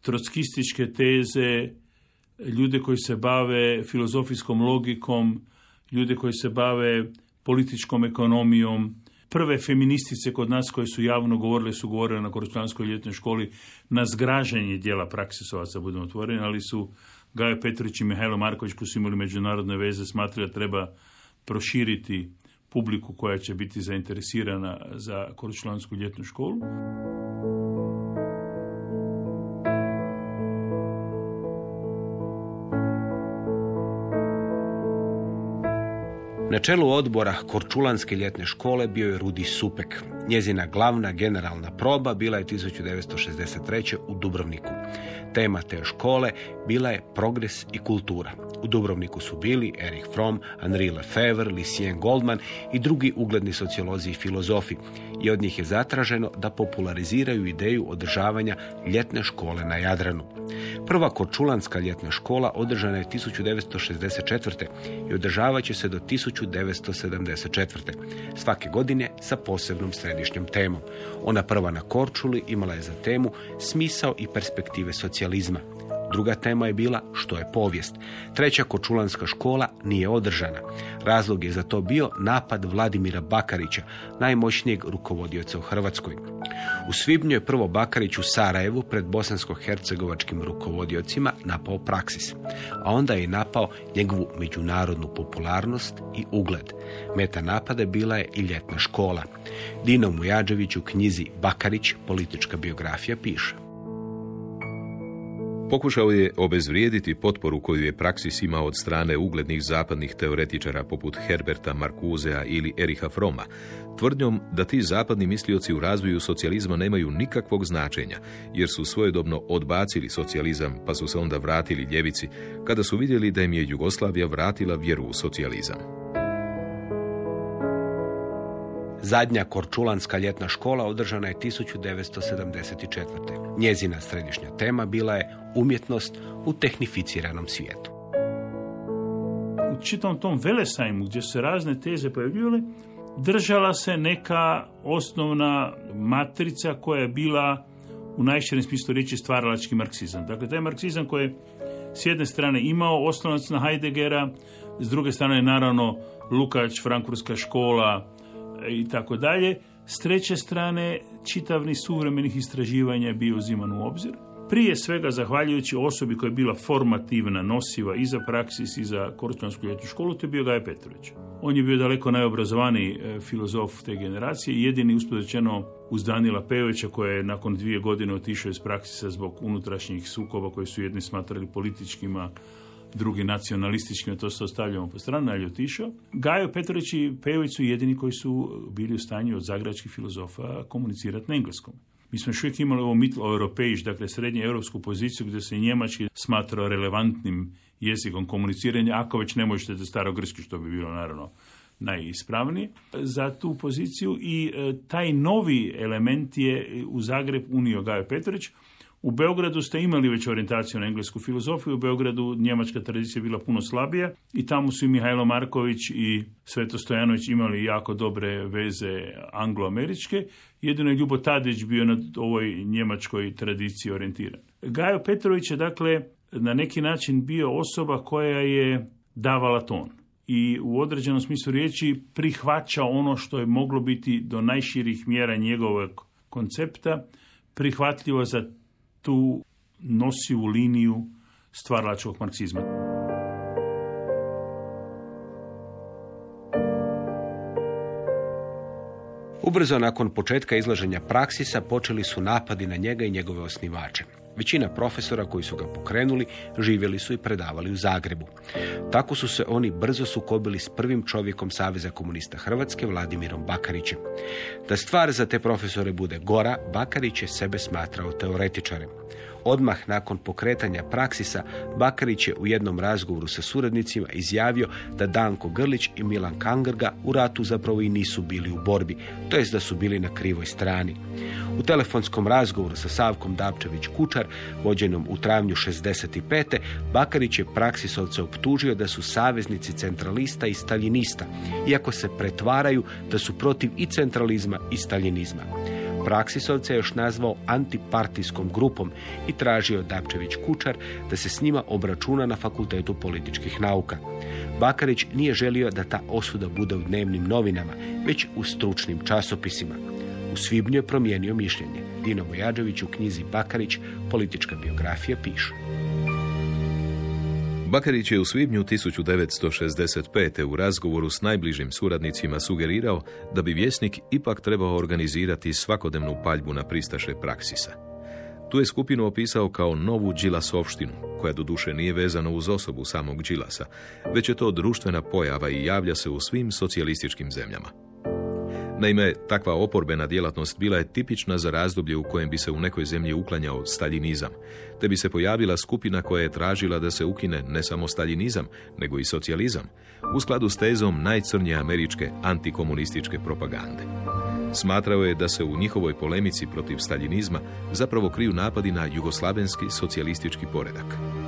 trockističke teze, ljude koji se bave filozofijskom logikom, ljude koji se bave političkom ekonomijom, prve feministice kod nas koje su javno govorile, su govorile na Korčlanskoj ljetnoj školi na zgraženje dijela praksisovaca, budemo otvoreni, ali su Gajo Petrović i Mihajlo Marković koji su imali međunarodne veze smatrali da treba proširiti publiku koja će biti zainteresirana za Korčulansku ljetnu školu. Na čelu odbora Korčulanske ljetne škole bio je Rudi Supek. Njezina glavna generalna proba bila je 1963. u Dubrovniku. Tema te škole bila je progres i kultura. U Dubrovniku su bili Erich Fromm, Henri Lefebvre, Lucien Goldman i drugi ugledni sociolozi i filozofi. I od njih je zatraženo da populariziraju ideju održavanja ljetne škole na Jadranu. Prva Korčulanska ljetna škola održana je 1964. i održavat će se do 1974. Svake godine sa posebnom središnjom temom. Ona prva na Korčuli imala je za temu smisao i perspektive socijalizma. Druga tema je bila što je povijest. Treća kočulanska škola nije održana. Razlog je za to bio napad Vladimira Bakarića, najmoćnijeg rukovodioca u Hrvatskoj. U svibnju je prvo Bakarić u Sarajevu pred bosansko-hercegovačkim rukovodiocima napao praksis, a onda je napao njegovu međunarodnu popularnost i ugled. Meta napada bila je i ljetna škola. Dino Mujađević u knjizi Bakarić, politička biografija, piše. Pokušao je obezvrijediti potporu koju je praksis imao od strane uglednih zapadnih teoretičara poput Herberta Markuzea ili Eriha Froma, tvrdnjom da ti zapadni mislioci u razvoju socijalizma nemaju nikakvog značenja, jer su svojedobno odbacili socijalizam pa su se onda vratili ljevici, kada su vidjeli da im je Jugoslavija vratila vjeru u socijalizam. Zadnja Korčulanska ljetna škola održana je 1974. Njezina središnja tema bila je umjetnost u tehnificiranom svijetu. U čitom tom velesajmu gdje se razne teze pojavljivale, držala se neka osnovna matrica koja je bila u najširem smislu riječi stvaralački marksizam. Dakle, taj marksizam koji je s jedne strane imao osnovac na Heideggera, s druge strane naravno Lukač, Frankfurtska škola, i tako dalje. S treće strane, čitav niz suvremenih istraživanja je bio uziman u obzir. Prije svega, zahvaljujući osobi koja je bila formativna, nosiva i za praksis i za Korčansku ljetnu školu, to je bio Gaja Petrović. On je bio daleko najobrazovaniji e, filozof te generacije, jedini uspod uz Danila Pejovića koja je nakon dvije godine otišao iz praksisa zbog unutrašnjih sukoba koji su jedni smatrali političkima, drugi nacionalistički, to se ostavljamo po stranu, ali otišao. Gajo Petrović i Pejović su jedini koji su bili u stanju od zagračkih filozofa komunicirati na engleskom. Mi smo još uvijek imali ovo mitlo europejš, dakle srednje europsku poziciju gdje se njemački smatrao relevantnim jezikom komuniciranja, ako već ne možete za starogrčki, što bi bilo naravno najispravnije za tu poziciju i e, taj novi element je u Zagreb unio Gajo Petrović, u Beogradu ste imali već orijentaciju na englesku filozofiju, u Beogradu njemačka tradicija bila puno slabija i tamo su i Mihajlo Marković i Sveto Stojanović imali jako dobre veze angloameričke. Jedino je Ljubo Tadić bio na ovoj njemačkoj tradiciji orijentiran. Gajo Petrović je dakle na neki način bio osoba koja je davala ton i u određenom smislu riječi prihvaća ono što je moglo biti do najširih mjera njegovog koncepta prihvatljivo za tu nosivu liniju stvaralačkog marksizma. Ubrzo nakon početka izlaženja praksisa počeli su napadi na njega i njegove osnivače. Većina profesora koji su ga pokrenuli živjeli su i predavali u Zagrebu. Tako su se oni brzo sukobili s prvim čovjekom Saveza komunista Hrvatske, Vladimirom Bakarićem. Da stvar za te profesore bude gora, Bakarić je sebe smatrao teoretičarem. Odmah nakon pokretanja praksisa, Bakarić je u jednom razgovoru sa suradnicima izjavio da Danko Grlić i Milan Kangrga u ratu zapravo i nisu bili u borbi, to jest da su bili na krivoj strani. U telefonskom razgovoru sa Savkom Dapčević Kučar, vođenom u travnju 65. Bakarić je praksisovce optužio da su saveznici centralista i staljinista, iako se pretvaraju da su protiv i centralizma i staljinizma. Praksisovce je još nazvao antipartijskom grupom i tražio Dapčević Kučar da se s njima obračuna na fakultetu političkih nauka. Bakarić nije želio da ta osuda bude u dnevnim novinama, već u stručnim časopisima. U svibnju je promijenio mišljenje. Dino Vojađević u knjizi Bakarić, politička biografija, piše. Bakarić je u svibnju 1965. u razgovoru s najbližim suradnicima sugerirao da bi vjesnik ipak trebao organizirati svakodnevnu paljbu na pristaše praksisa. Tu je skupinu opisao kao novu džilasovštinu, koja doduše nije vezana uz osobu samog džilasa, već je to društvena pojava i javlja se u svim socijalističkim zemljama. Naime, takva oporbena djelatnost bila je tipična za razdoblje u kojem bi se u nekoj zemlji uklanjao staljinizam, te bi se pojavila skupina koja je tražila da se ukine ne samo staljinizam, nego i socijalizam, u skladu s tezom najcrnje američke antikomunističke propagande. Smatrao je da se u njihovoj polemici protiv staljinizma zapravo kriju napadi na jugoslavenski socijalistički poredak.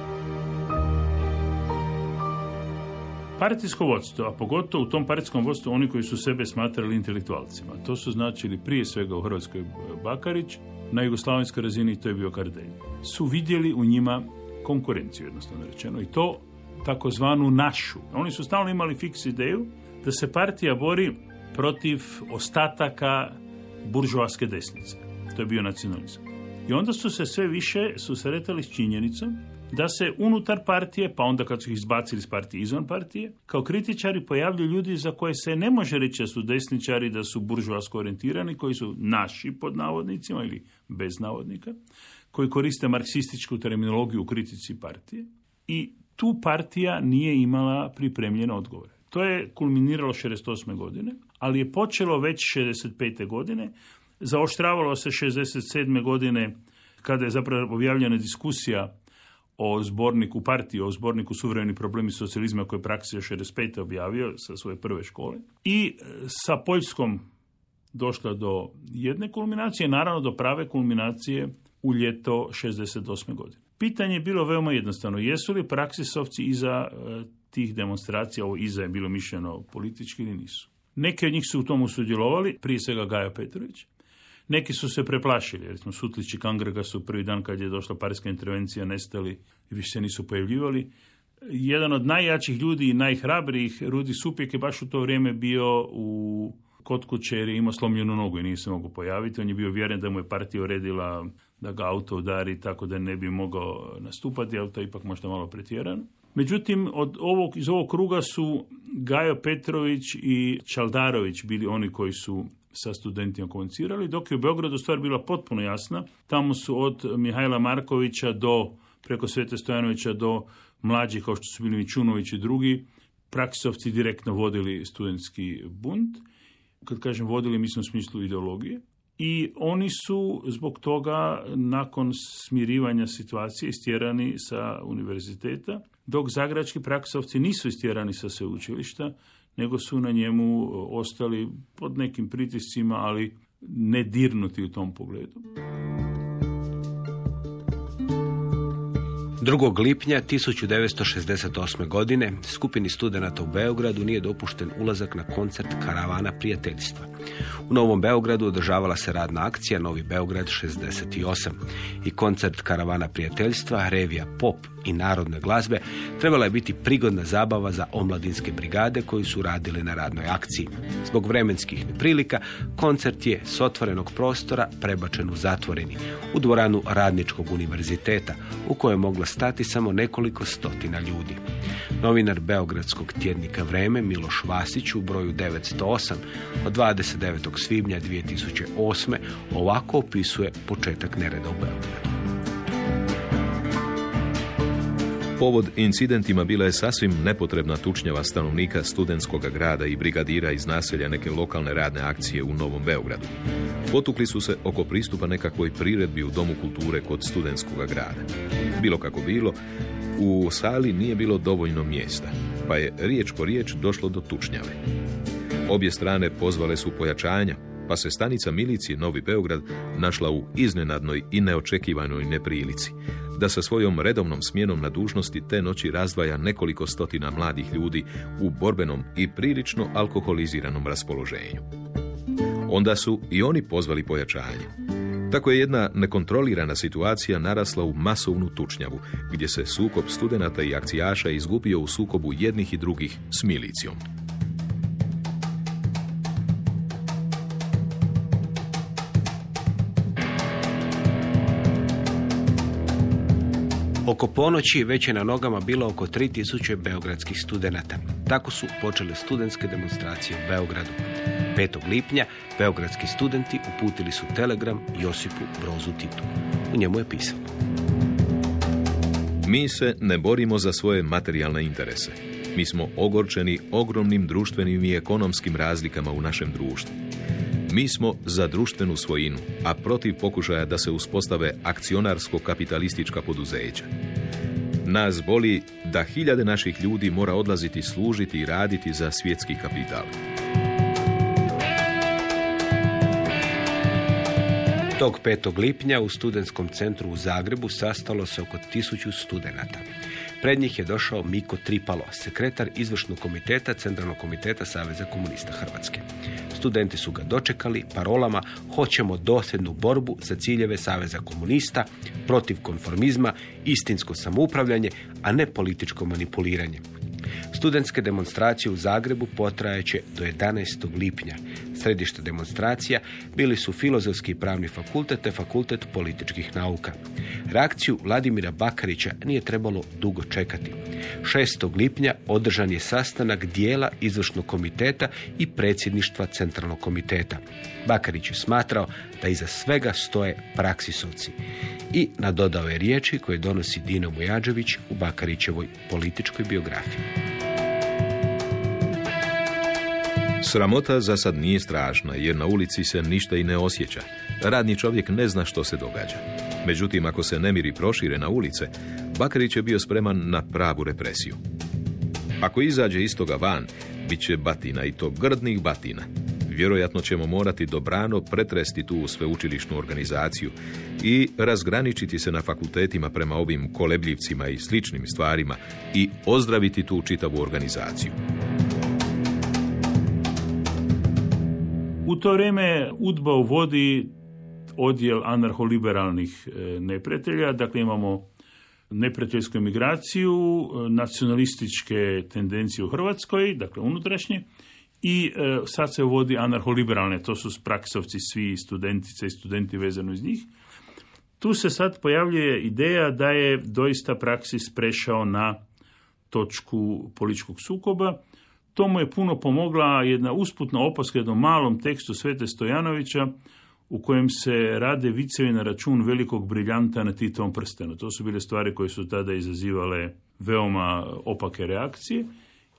Partijsko vodstvo, a pogotovo u tom partijskom vodstvu oni koji su sebe smatrali intelektualcima. To su značili prije svega u Hrvatskoj Bakarić, na jugoslavenskoj razini to je bio Kardelj. Su vidjeli u njima konkurenciju, jednostavno rečeno, i to takozvanu našu. Oni su stalno imali fiks ideju da se partija bori protiv ostataka buržoaske desnice. To je bio nacionalizam. I onda su se sve više susretali s činjenicom da se unutar partije, pa onda kad su ih izbacili iz partije izvan partije, kao kritičari pojavljuju ljudi za koje se ne može reći da su desničari, da su buržoasko orijentirani, koji su naši pod navodnicima ili bez navodnika, koji koriste marksističku terminologiju u kritici partije i tu partija nije imala pripremljene odgovore. To je kulminiralo 68. godine, ali je počelo već 65. godine, zaoštravalo se 67. godine kada je zapravo objavljena diskusija o zborniku partije, o zborniku suvremeni problemi socijalizma koje je praksija 65. objavio sa svoje prve škole. I e, sa Poljskom došla do jedne kulminacije, naravno do prave kulminacije u ljeto 68. godine. Pitanje je bilo veoma jednostavno. Jesu li praksisovci iza e, tih demonstracija, ovo iza je bilo mišljeno politički ili nisu? Neki od njih su u tomu sudjelovali, prije svega Gaja Petrović, neki su se preplašili, recimo Sutlić i Kangrega su prvi dan kad je došla parijska intervencija nestali i više se nisu pojavljivali. Jedan od najjačih ljudi i najhrabrijih, Rudi Supijek, je baš u to vrijeme bio u kod kuće jer je imao slomljenu nogu i nije se mogu pojaviti. On je bio vjeren da mu je partija uredila da ga auto udari tako da ne bi mogao nastupati, ali to je ipak možda malo pretjerano. Međutim, od ovog, iz ovog kruga su Gajo Petrović i Čaldarović bili oni koji su sa studentima komunicirali, dok je u Beogradu stvar bila potpuno jasna. Tamo su od Mihajla Markovića do preko Svete Stojanovića do mlađih kao što su bili Mičunović i drugi, praksovci direktno vodili studentski bunt. Kad kažem vodili, mislim u smislu ideologije. I oni su zbog toga nakon smirivanja situacije istjerani sa univerziteta, dok zagrački praksovci nisu istjerani sa sveučilišta, nego su na njemu ostali pod nekim pritiscima, ali ne dirnuti u tom pogledu. 2. lipnja 1968. godine skupini studenata u Beogradu nije dopušten ulazak na koncert Karavana prijateljstva. U Novom Beogradu održavala se radna akcija Novi Beograd 68 i koncert Karavana prijateljstva, revija Pop i narodne glazbe trebala je biti prigodna zabava za omladinske brigade koji su radili na radnoj akciji. Zbog vremenskih neprilika koncert je s otvorenog prostora prebačen u zatvoreni, u dvoranu Radničkog univerziteta, u kojoj je mogla stati samo nekoliko stotina ljudi. Novinar Beogradskog tjednika Vreme Miloš Vasić u broju 908 od 29. svibnja 2008. ovako opisuje početak nereda u Beogradu. Povod incidentima bila je sasvim nepotrebna tučnjava stanovnika studentskog grada i brigadira iz naselja neke lokalne radne akcije u Novom Beogradu. Potukli su se oko pristupa nekakvoj priredbi u Domu kulture kod studentskog grada. Bilo kako bilo, u sali nije bilo dovoljno mjesta, pa je riječ po riječ došlo do tučnjave. Obje strane pozvale su pojačanja, pa se stanica milicije Novi Beograd našla u iznenadnoj i neočekivanoj neprilici, da sa svojom redovnom smjenom na dužnosti te noći razdvaja nekoliko stotina mladih ljudi u borbenom i prilično alkoholiziranom raspoloženju. Onda su i oni pozvali pojačanje. Tako je jedna nekontrolirana situacija narasla u masovnu tučnjavu, gdje se sukob studenata i akcijaša izgubio u sukobu jednih i drugih s milicijom. Oko ponoći već je na nogama bilo oko 3000 beogradskih studenata. Tako su počele studentske demonstracije u Beogradu. 5. lipnja beogradski studenti uputili su telegram Josipu Brozu Titu. U njemu je pisalo. Mi se ne borimo za svoje materijalne interese. Mi smo ogorčeni ogromnim društvenim i ekonomskim razlikama u našem društvu. Mi smo za društvenu svojinu, a protiv pokušaja da se uspostave akcionarsko-kapitalistička poduzeća. Nas boli da hiljade naših ljudi mora odlaziti služiti i raditi za svjetski kapital. Tog 5. lipnja u studentskom centru u Zagrebu sastalo se oko tisuću studenata. Pred njih je došao Miko Tripalo, sekretar izvršnog komiteta Centralnog komiteta Saveza komunista Hrvatske. Studenti su ga dočekali parolama hoćemo dosljednu borbu za ciljeve Saveza komunista, protiv konformizma, istinsko samoupravljanje, a ne političko manipuliranje. Studentske demonstracije u Zagrebu potrajeće do 11. lipnja. Središte demonstracija bili su Filozofski i pravni fakultet te fakultet političkih nauka. Reakciju Vladimira Bakarića nije trebalo dugo čekati. 6. lipnja održan je sastanak dijela izvršnog komiteta i predsjedništva centralnog komiteta. Bakarić je smatrao da iza svega stoje praksisovci i nadodao je riječi koje donosi Dino Mujađević u Bakarićevoj političkoj biografiji. Sramota za sad nije strašna, jer na ulici se ništa i ne osjeća. Radni čovjek ne zna što se događa. Međutim, ako se nemiri prošire na ulice, Bakarić je bio spreman na pravu represiju. Ako izađe iz toga van, bit će batina i to grdnih batina. Vjerojatno ćemo morati dobrano pretresti tu sveučilišnu organizaciju i razgraničiti se na fakultetima prema ovim kolebljivcima i sličnim stvarima i ozdraviti tu čitavu organizaciju. U to vrijeme UDBA uvodi odjel anarholiberalnih e, neprijatelja, dakle imamo neprijateljsku emigraciju, e, nacionalističke tendencije u Hrvatskoj, dakle unutrašnje, i e, sad se uvodi anarholiberalne, to su praksovci svi studentice i studenti vezano iz njih. Tu se sad pojavljuje ideja da je doista praksis prešao na točku političkog sukoba. To mu je puno pomogla jedna usputna opaska jednom malom tekstu Svete Stojanovića u kojem se rade vicevi na račun velikog briljanta na Titovom prstenu. To su bile stvari koje su tada izazivale veoma opake reakcije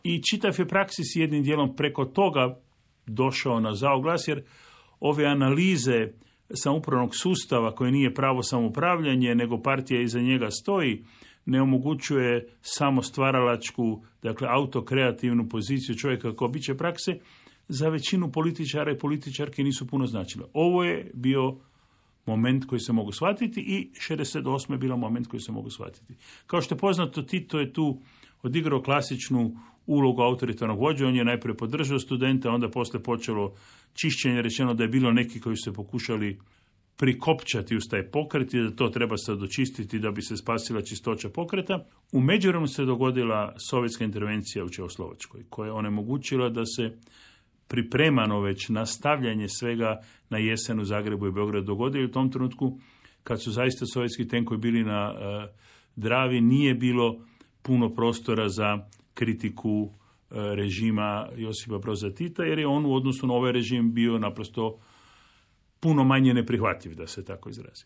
i čitav je praksis jednim dijelom preko toga došao na zaoglas, jer ove analize samoupravnog sustava koje nije pravo samoupravljanje, nego partija iza njega stoji, ne omogućuje samo stvaralačku, dakle autokreativnu poziciju čovjeka kao biće prakse, za većinu političara i političarke nisu puno značile. Ovo je bio moment koji se mogu shvatiti i 68. je bilo moment koji se mogu shvatiti. Kao što je poznato, Tito je tu odigrao klasičnu ulogu autoritarnog vođa, on je najprije podržao studente, onda poslije počelo čišćenje, rečeno da je bilo neki koji su se pokušali prikopčati uz taj pokret i da to treba sad očistiti da bi se spasila čistoća pokreta. U međuvremenu se dogodila sovjetska intervencija u Čehoslovačkoj koja je onemogućila da se pripremano već nastavljanje svega na jesen u Zagrebu i Beogradu dogodilo u tom trenutku kad su zaista sovjetski tenkovi bili na uh, Dravi nije bilo puno prostora za kritiku e, režima Josipa Broza Tita, jer je on u odnosu na ovaj režim bio naprosto puno manje neprihvatljiv, da se tako izrazi.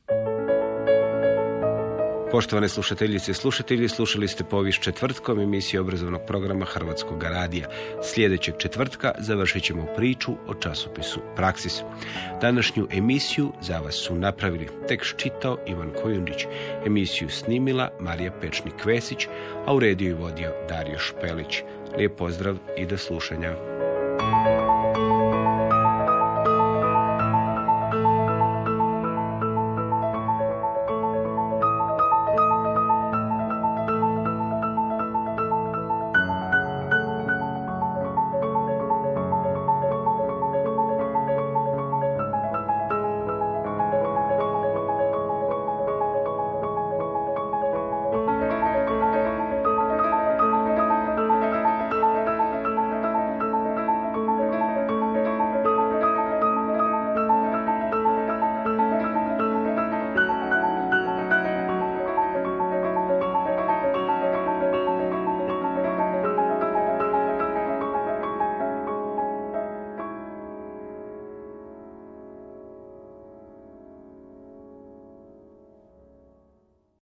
Poštovane slušateljice i slušatelji, slušali ste povijest četvrtkom emisije obrazovnog programa Hrvatskog radija. Sljedećeg četvrtka završit ćemo priču o časopisu Praksis. Današnju emisiju za vas su napravili tekst čitao Ivan Kojundić, emisiju snimila Marija Pečnik-Kvesić, a u rediju i vodio Dario Špelić. Lijep pozdrav i do slušanja.